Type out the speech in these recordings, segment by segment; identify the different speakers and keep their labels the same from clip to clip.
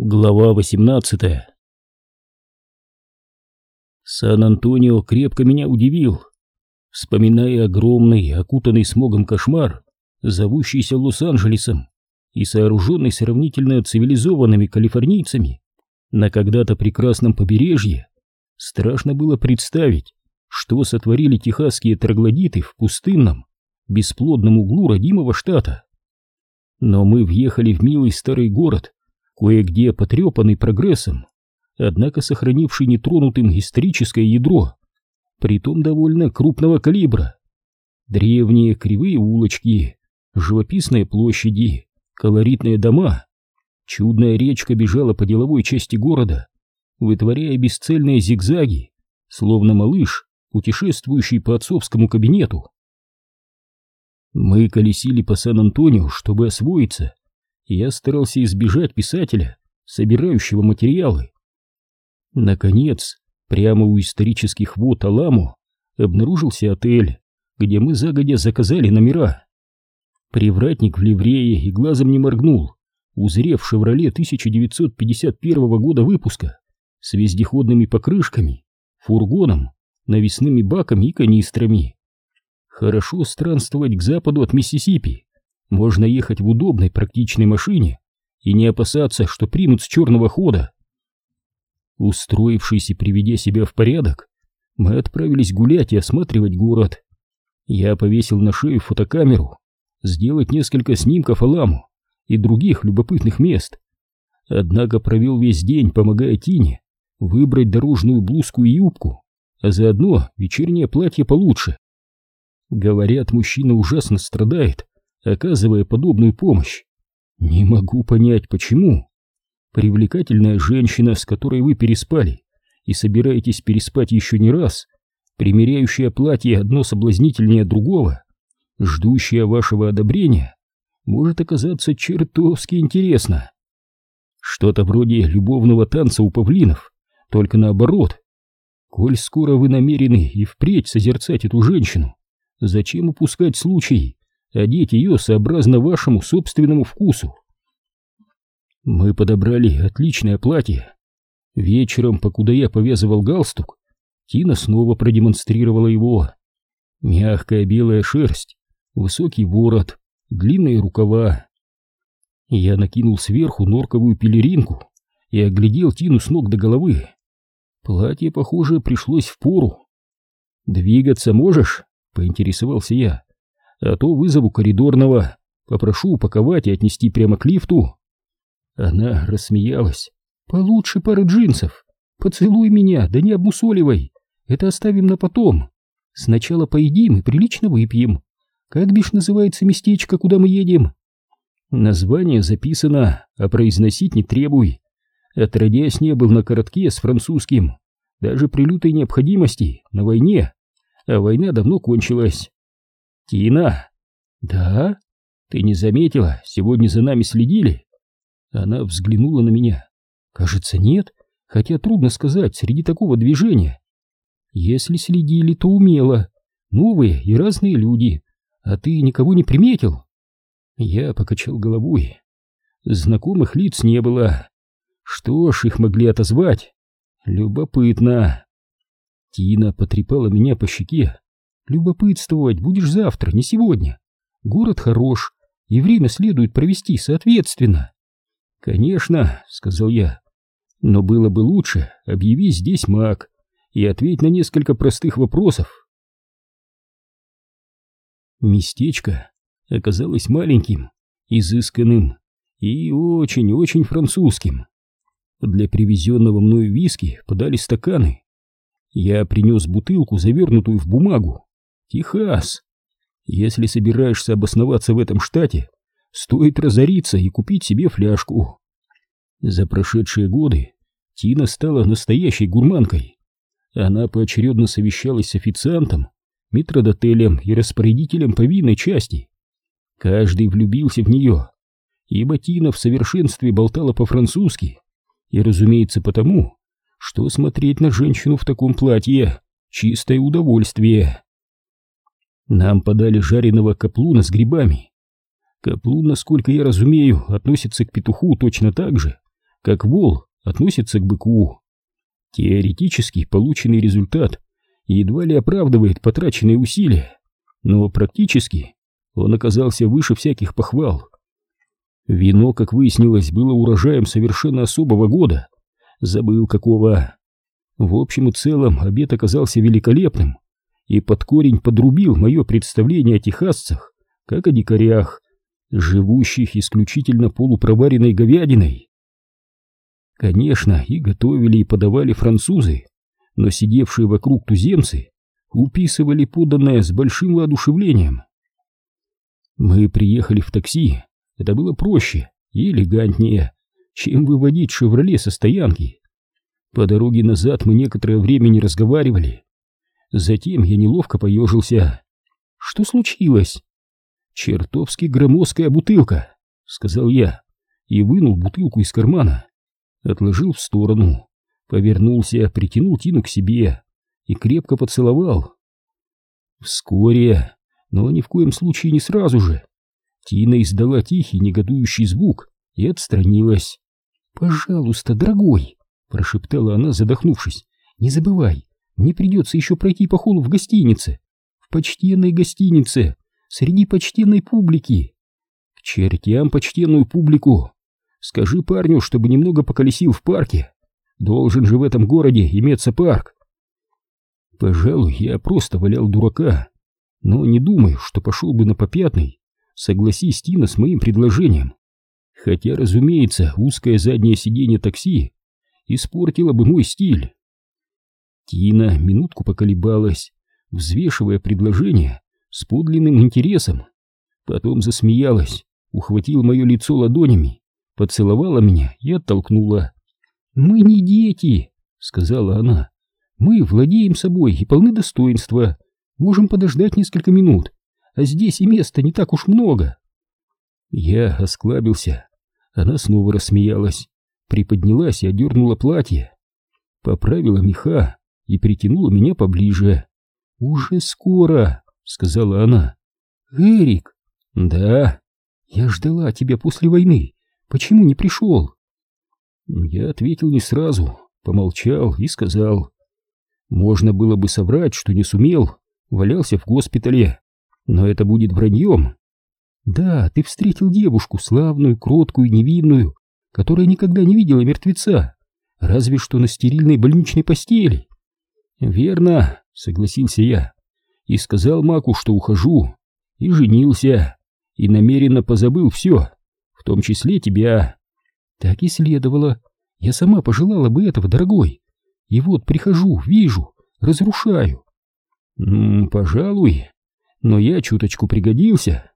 Speaker 1: Глава 18 Сан-Антонио крепко меня удивил, вспоминая огромный, окутанный смогом кошмар, зовущийся Лос-Анджелесом и сооруженный сравнительно цивилизованными калифорнийцами на когда-то прекрасном побережье, страшно было представить, что сотворили техасские троглодиты в пустынном, бесплодном углу родимого штата. Но мы въехали в милый старый город, кое-где потрепанный прогрессом, однако сохранивший нетронутым историческое ядро, притом довольно крупного калибра. Древние кривые улочки, живописные площади, колоритные дома. Чудная речка бежала по деловой части города, вытворяя бесцельные зигзаги, словно малыш, путешествующий по отцовскому кабинету. Мы колесили по Сан-Антонио, чтобы освоиться, я старался избежать писателя, собирающего материалы. Наконец, прямо у исторических вод Аламу обнаружился отель, где мы загодя заказали номера. Привратник в ливрее и глазом не моргнул, узрев «Шевроле» 1951 года выпуска с вездеходными покрышками, фургоном, навесными баками и канистрами. Хорошо странствовать к западу от Миссисипи. Можно ехать в удобной практичной машине и не опасаться, что примут с черного хода. Устроившись и приведя себя в порядок, мы отправились гулять и осматривать город. Я повесил на шею фотокамеру, сделать несколько снимков Аламу и других любопытных мест. Однако провел весь день, помогая Тине выбрать дорожную блузку и юбку, а заодно вечернее платье получше. Говорят, мужчина ужасно страдает оказывая подобную помощь. Не могу понять, почему. Привлекательная женщина, с которой вы переспали и собираетесь переспать еще не раз, примеряющая платье одно соблазнительнее другого, ждущая вашего одобрения, может оказаться чертовски интересно. Что-то вроде любовного танца у павлинов, только наоборот. Коль скоро вы намерены и впредь созерцать эту женщину, зачем упускать случай одеть ее сообразно вашему собственному вкусу. Мы подобрали отличное платье. Вечером, покуда я повязывал галстук, Тина снова продемонстрировала его. Мягкая белая шерсть, высокий ворот, длинные рукава. Я накинул сверху норковую пелеринку и оглядел Тину с ног до головы. Платье, похоже, пришлось в пору. «Двигаться можешь?» — поинтересовался я а то вызову коридорного, попрошу упаковать и отнести прямо к лифту. Она рассмеялась. Получше пары джинсов. Поцелуй меня, да не обмусоливай. Это оставим на потом. Сначала поедим и прилично выпьем. Как бишь называется местечко, куда мы едем? Название записано, а произносить не требуй. Отродясь не был на коротке с французским, даже при лютой необходимости, на войне. А война давно кончилась. «Тина!» «Да? Ты не заметила, сегодня за нами следили?» Она взглянула на меня. «Кажется, нет, хотя трудно сказать среди такого движения. Если следили, то умело. Новые и разные люди. А ты никого не приметил?» Я покачал головой. Знакомых лиц не было. Что ж, их могли отозвать? Любопытно. Тина потрепала меня по щеке. Любопытствовать будешь завтра, не сегодня. Город хорош, и время следует провести соответственно. Конечно, сказал я, но было бы лучше объяви здесь маг и ответь на несколько простых вопросов. Местечко оказалось маленьким, изысканным и очень-очень французским. Для привезенного мною виски подали стаканы. Я принес бутылку, завернутую в бумагу, Техас. Если собираешься обосноваться в этом штате, стоит разориться и купить себе фляжку. За прошедшие годы Тина стала настоящей гурманкой. Она поочередно совещалась с официантом, метродотелем и распорядителем по винной части. Каждый влюбился в нее, ибо Тина в совершенстве болтала по-французски, и, разумеется, потому, что смотреть на женщину в таком платье — чистое удовольствие. Нам подали жареного каплуна с грибами. Каплун, насколько я разумею, относится к петуху точно так же, как вол относится к быку. Теоретически полученный результат едва ли оправдывает потраченные усилия, но практически он оказался выше всяких похвал. Вино, как выяснилось, было урожаем совершенно особого года. Забыл какого. В общем и целом обед оказался великолепным и под корень подрубил мое представление о техасцах, как о дикарях, живущих исключительно полупроваренной говядиной. Конечно, и готовили, и подавали французы, но сидевшие вокруг туземцы уписывали поданное с большим воодушевлением. Мы приехали в такси, это было проще и элегантнее, чем выводить «Шевроле» со стоянки. По дороге назад мы некоторое время не разговаривали. Затем я неловко поежился. Что случилось? Чертовски громоздкая бутылка, сказал я и вынул бутылку из кармана. Отложил в сторону, повернулся, притянул Тину к себе и крепко поцеловал. Вскоре, но ни в коем случае не сразу же, Тина издала тихий негодующий звук и отстранилась. «Пожалуйста, дорогой!» — прошептала она, задохнувшись. «Не забывай, мне придется еще пройти по холлу в гостинице. В почтенной гостинице, среди почтенной публики. К чертям почтенную публику. Скажи парню, чтобы немного поколесил в парке. Должен же в этом городе иметься парк. Пожалуй, я просто валял дурака, но не думаю, что пошел бы на попятный, согласись Тина с моим предложением. Хотя, разумеется, узкое заднее сиденье такси испортило бы мой стиль. Тина минутку поколебалась, взвешивая предложение с подлинным интересом. Потом засмеялась, ухватила мое лицо ладонями, поцеловала меня и оттолкнула. «Мы не дети», — сказала она. «Мы владеем собой и полны достоинства. Можем подождать несколько минут, а здесь и места не так уж много». Я осклабился. Она снова рассмеялась, приподнялась и одернула платье, поправила меха и притянула меня поближе. «Уже скоро», — сказала она. «Эрик!» «Да». «Я ждала тебя после войны. Почему не пришел?» Я ответил не сразу, помолчал и сказал. «Можно было бы соврать, что не сумел, валялся в госпитале, но это будет враньем». «Да, ты встретил девушку, славную, кроткую, невинную, которая никогда не видела мертвеца, разве что на стерильной больничной постели. «Верно», — согласился я, и сказал Маку, что ухожу, и женился, и намеренно позабыл все, в том числе тебя. Так и следовало. Я сама пожелала бы этого, дорогой. И вот прихожу, вижу, разрушаю. Ну, пожалуй, но я чуточку пригодился.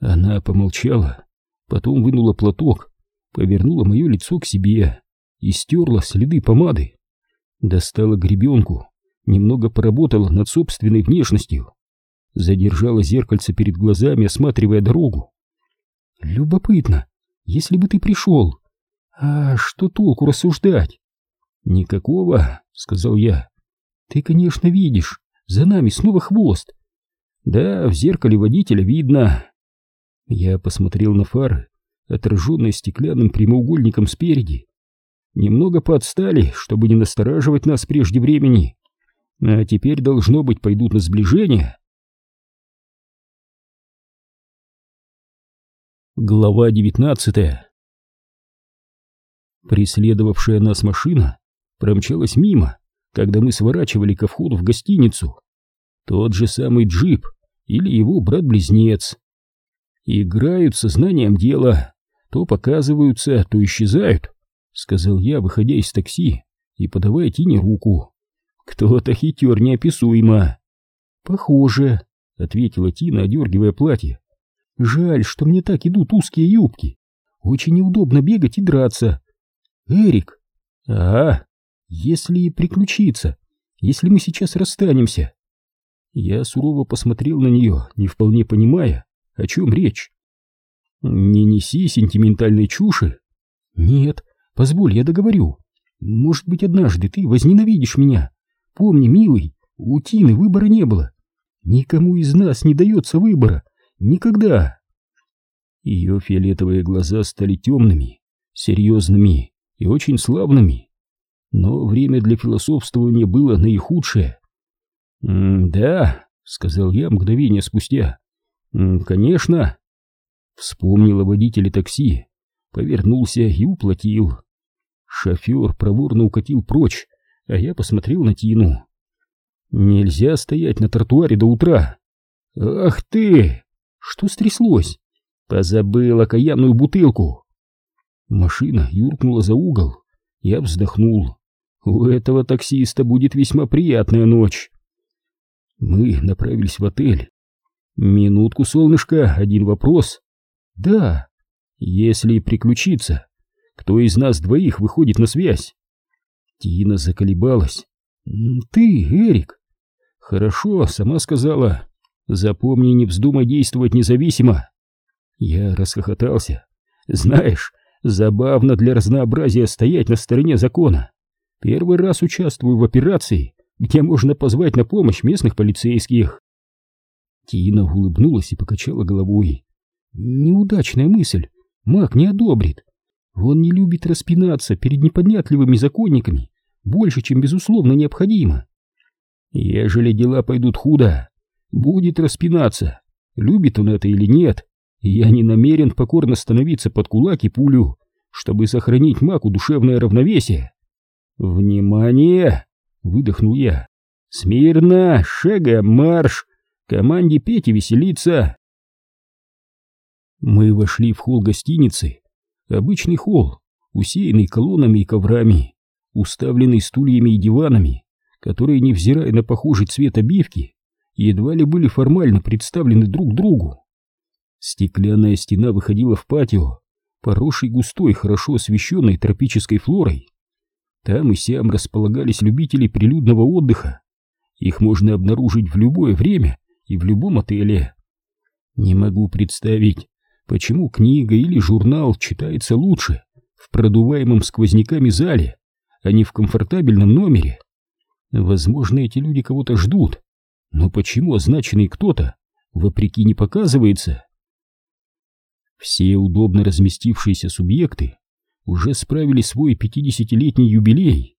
Speaker 1: Она помолчала, потом вынула платок, повернула мое лицо к себе и стерла следы помады. Достала гребенку, немного поработала над собственной внешностью. Задержала зеркальце перед глазами, осматривая дорогу. Любопытно, если бы ты пришел. А что толку рассуждать? Никакого, сказал я. Ты, конечно, видишь, за нами снова хвост. Да, в зеркале водителя видно. Я посмотрел на фары, отраженные стеклянным прямоугольником спереди. Немного подстали, чтобы не настораживать нас прежде времени. А теперь, должно быть, пойдут на сближение. Глава девятнадцатая Преследовавшая нас машина промчалась мимо, когда мы сворачивали ко входу в гостиницу. Тот же самый джип или его брат-близнец. Играют сознанием дела, то показываются, то исчезают. — сказал я, выходя из такси и подавая Тине руку. «Кто-то хитер неописуемо». «Похоже», — ответила Тина, одергивая платье. «Жаль, что мне так идут узкие юбки. Очень неудобно бегать и драться. Эрик, а, если приключиться, если мы сейчас расстанемся?» Я сурово посмотрел на нее, не вполне понимая, о чем речь. «Не неси сентиментальной чуши». «Нет, Позволь, я договорю. Может быть, однажды ты возненавидишь меня. Помни, милый, у Тины выбора не было. Никому из нас не дается выбора. Никогда. Ее фиолетовые глаза стали темными, серьезными и очень славными. Но время для философствования было наихудшее. «Да», — сказал я мгновение спустя, — «конечно». Вспомнил о такси, повернулся и уплатил. Шофер проворно укатил прочь, а я посмотрел на Тину. «Нельзя стоять на тротуаре до утра». «Ах ты! Что стряслось?» «Позабыл окаянную бутылку». Машина юркнула за угол. Я вздохнул. У этого таксиста будет весьма приятная ночь. Мы направились в отель. Минутку, солнышко, один вопрос. Да, если приключиться, кто из нас двоих выходит на связь? Тина заколебалась. Ты, Эрик. Хорошо, сама сказала. Запомни, не вздумай действовать независимо. Я расхохотался. Знаешь, забавно для разнообразия стоять на стороне закона. Первый раз участвую в операции, где можно позвать на помощь местных полицейских. Тина улыбнулась и покачала головой. Неудачная мысль. Маг не одобрит. Он не любит распинаться перед неподнятливыми законниками больше, чем безусловно необходимо. Ежели дела пойдут худо, будет распинаться, любит он это или нет, я не намерен покорно становиться под кулак и пулю, чтобы сохранить маку душевное равновесие. «Внимание!» — выдохнул я. «Смирно! Шагом марш! Команде петь и веселиться!» Мы вошли в холл гостиницы. Обычный холл, усеянный колоннами и коврами, уставленный стульями и диванами, которые, невзирая на похожий цвет обивки, едва ли были формально представлены друг другу. Стеклянная стена выходила в патио, поросший густой, хорошо освещенной тропической флорой. Там и сям располагались любители прилюдного отдыха. Их можно обнаружить в любое время и в любом отеле. Не могу представить, почему книга или журнал читается лучше в продуваемом сквозняками зале, а не в комфортабельном номере. Возможно, эти люди кого-то ждут, но почему означенный кто-то вопреки не показывается? Все удобно разместившиеся субъекты уже справили свой пятидесятилетний юбилей.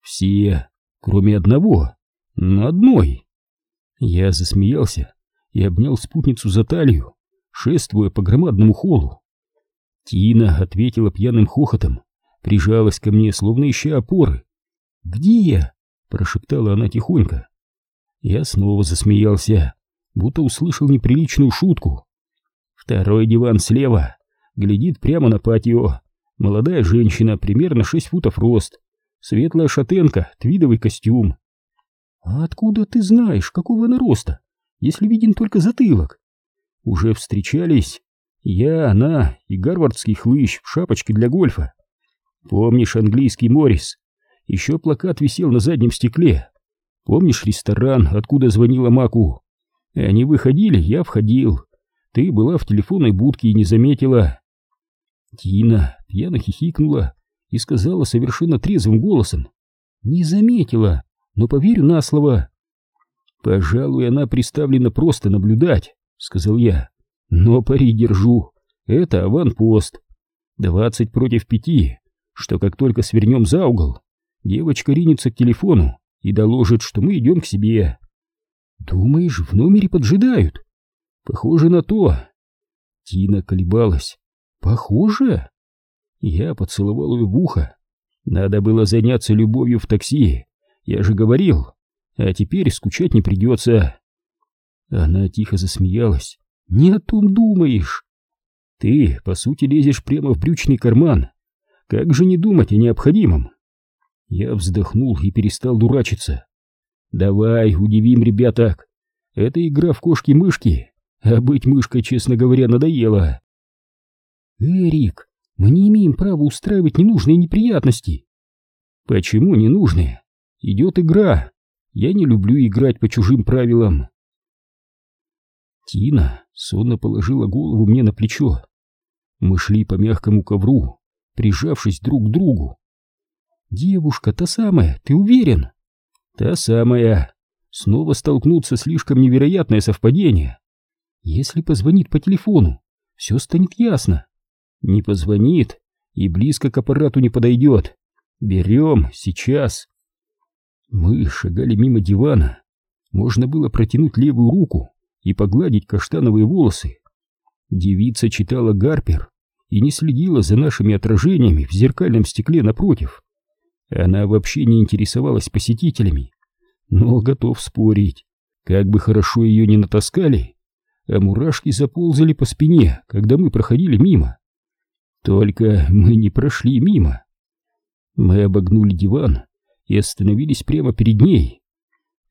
Speaker 1: Все, кроме одного, на одной. Я засмеялся и обнял спутницу за талию, шествуя по громадному холлу. Тина ответила пьяным хохотом, прижалась ко мне, словно ища опоры. «Где я?» — прошептала она тихонько. Я снова засмеялся, будто услышал неприличную шутку. Второй диван слева глядит прямо на патио, Молодая женщина, примерно 6 футов рост, светлая шатенка, твидовый костюм. А откуда ты знаешь, какого она роста, если виден только затылок? Уже встречались я, она и гарвардский хлыщ в шапочке для гольфа. Помнишь английский Моррис? Еще плакат висел на заднем стекле. Помнишь ресторан, откуда звонила Маку? Они выходили, я входил. Ты была в телефонной будке и не заметила. Тина пьяно хихикнула и сказала совершенно трезвым голосом. «Не заметила, но поверю на слово». «Пожалуй, она приставлена просто наблюдать», — сказал я. «Но пари держу. Это аванпост. Двадцать против пяти, что как только свернем за угол, девочка ринется к телефону и доложит, что мы идем к себе». «Думаешь, в номере поджидают?» «Похоже на то». Тина колебалась. Похоже. Я поцеловал ее в ухо. Надо было заняться любовью в такси. Я же говорил. А теперь скучать не придется. Она тихо засмеялась. Не о том думаешь. Ты, по сути, лезешь прямо в брючный карман. Как же не думать о необходимом? Я вздохнул и перестал дурачиться. Давай, удивим ребяток. Это игра в кошки-мышки, а быть мышкой, честно говоря, надоело. «Эрик, мы не имеем права устраивать ненужные неприятности». «Почему ненужные? Идет игра. Я не люблю играть по чужим правилам». Тина сонно положила голову мне на плечо. Мы шли по мягкому ковру, прижавшись друг к другу. «Девушка, та самая, ты уверен?» «Та самая. Снова столкнуться слишком невероятное совпадение. Если позвонит по телефону, все станет ясно. Не позвонит, и близко к аппарату не подойдет. Берем, сейчас. Мы шагали мимо дивана. Можно было протянуть левую руку и погладить каштановые волосы. Девица читала Гарпер и не следила за нашими отражениями в зеркальном стекле напротив. Она вообще не интересовалась посетителями, но готов спорить, как бы хорошо ее не натаскали, а мурашки заползали по спине, когда мы проходили мимо. Только мы не прошли мимо. Мы обогнули диван и остановились прямо перед ней.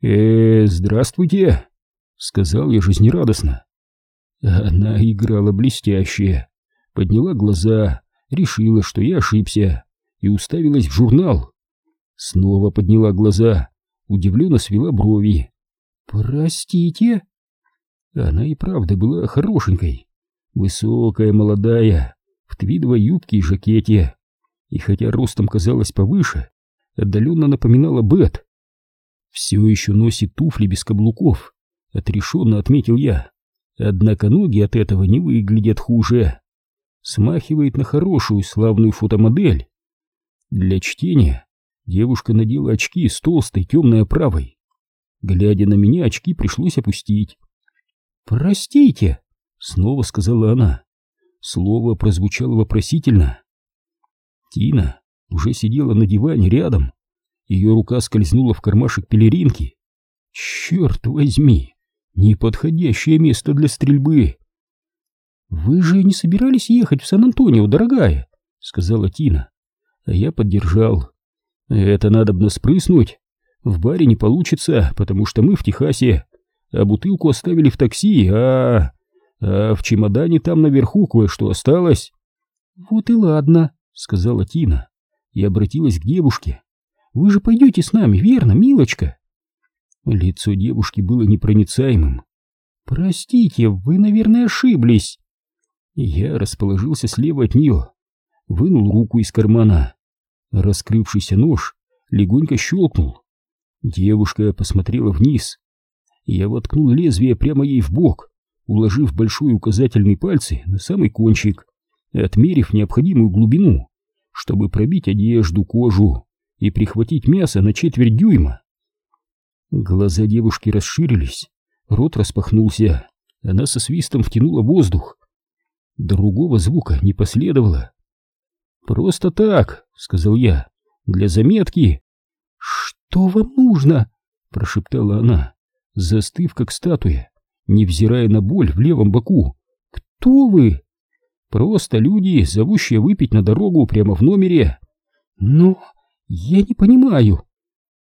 Speaker 1: «Э, здравствуйте!» — сказал я жизнерадостно. Она играла блестяще, подняла глаза, решила, что я ошибся, и уставилась в журнал. Снова подняла глаза, удивленно свела брови. «Простите?» Она и правда была хорошенькой, высокая, молодая, в твидовой юбке и жакете, и хотя ростом казалась повыше, отдаленно напоминала Бет. Все еще носит туфли без каблуков, отрешенно отметил я, однако ноги от этого не выглядят хуже. Смахивает на хорошую славную фотомодель. Для чтения девушка надела очки с толстой темной оправой. Глядя на меня, очки пришлось опустить. «Простите», — снова сказала она. Слово прозвучало вопросительно. Тина уже сидела на диване рядом. Ее рука скользнула в кармашек пелеринки. Черт возьми, неподходящее место для стрельбы. «Вы же не собирались ехать в Сан-Антонио, дорогая?» — сказала Тина. А я поддержал. «Это надо бы спрыснуть. В баре не получится, потому что мы в Техасе, а бутылку оставили в такси, а... А в чемодане там наверху кое-что осталось». «Вот и ладно», — сказала Тина и обратилась к девушке. «Вы же пойдете с нами, верно, милочка?» Лицо девушки было непроницаемым. «Простите, вы, наверное, ошиблись». Я расположился слева от нее, вынул руку из кармана. Раскрывшийся нож легонько щелкнул. Девушка посмотрела вниз. Я воткнул лезвие прямо ей в бок, уложив большой указательный пальцы на самый кончик, отмерив необходимую глубину, чтобы пробить одежду, кожу и прихватить мясо на четверть дюйма. Глаза девушки расширились, рот распахнулся, она со свистом втянула воздух. Другого звука не последовало. «Просто так», — сказал я, — «для заметки». «Что вам нужно?» — прошептала она, застыв как статуя, невзирая на боль в левом боку. «Кто вы?» Просто люди, зовущие выпить на дорогу прямо в номере. Но я не понимаю.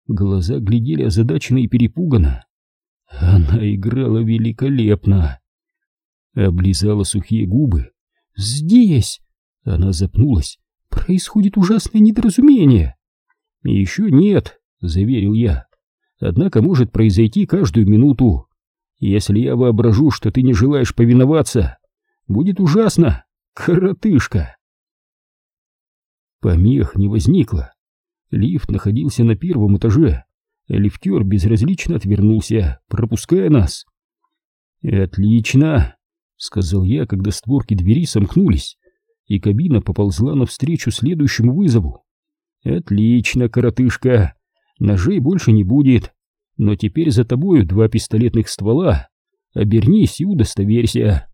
Speaker 1: Глаза глядели озадаченно и перепуганно. Она играла великолепно. Облизала сухие губы. «Здесь!» Она запнулась. «Происходит ужасное недоразумение!» «Еще нет», — заверил я. «Однако может произойти каждую минуту. Если я воображу, что ты не желаешь повиноваться, будет ужасно!» Коротышка! Помех не возникло. Лифт находился на первом этаже. Лифтер безразлично отвернулся, пропуская нас. «Отлично!» — сказал я, когда створки двери сомкнулись, и кабина поползла навстречу следующему вызову. «Отлично, коротышка! Ножей больше не будет, но теперь за тобою два пистолетных ствола. Обернись и удостоверься!»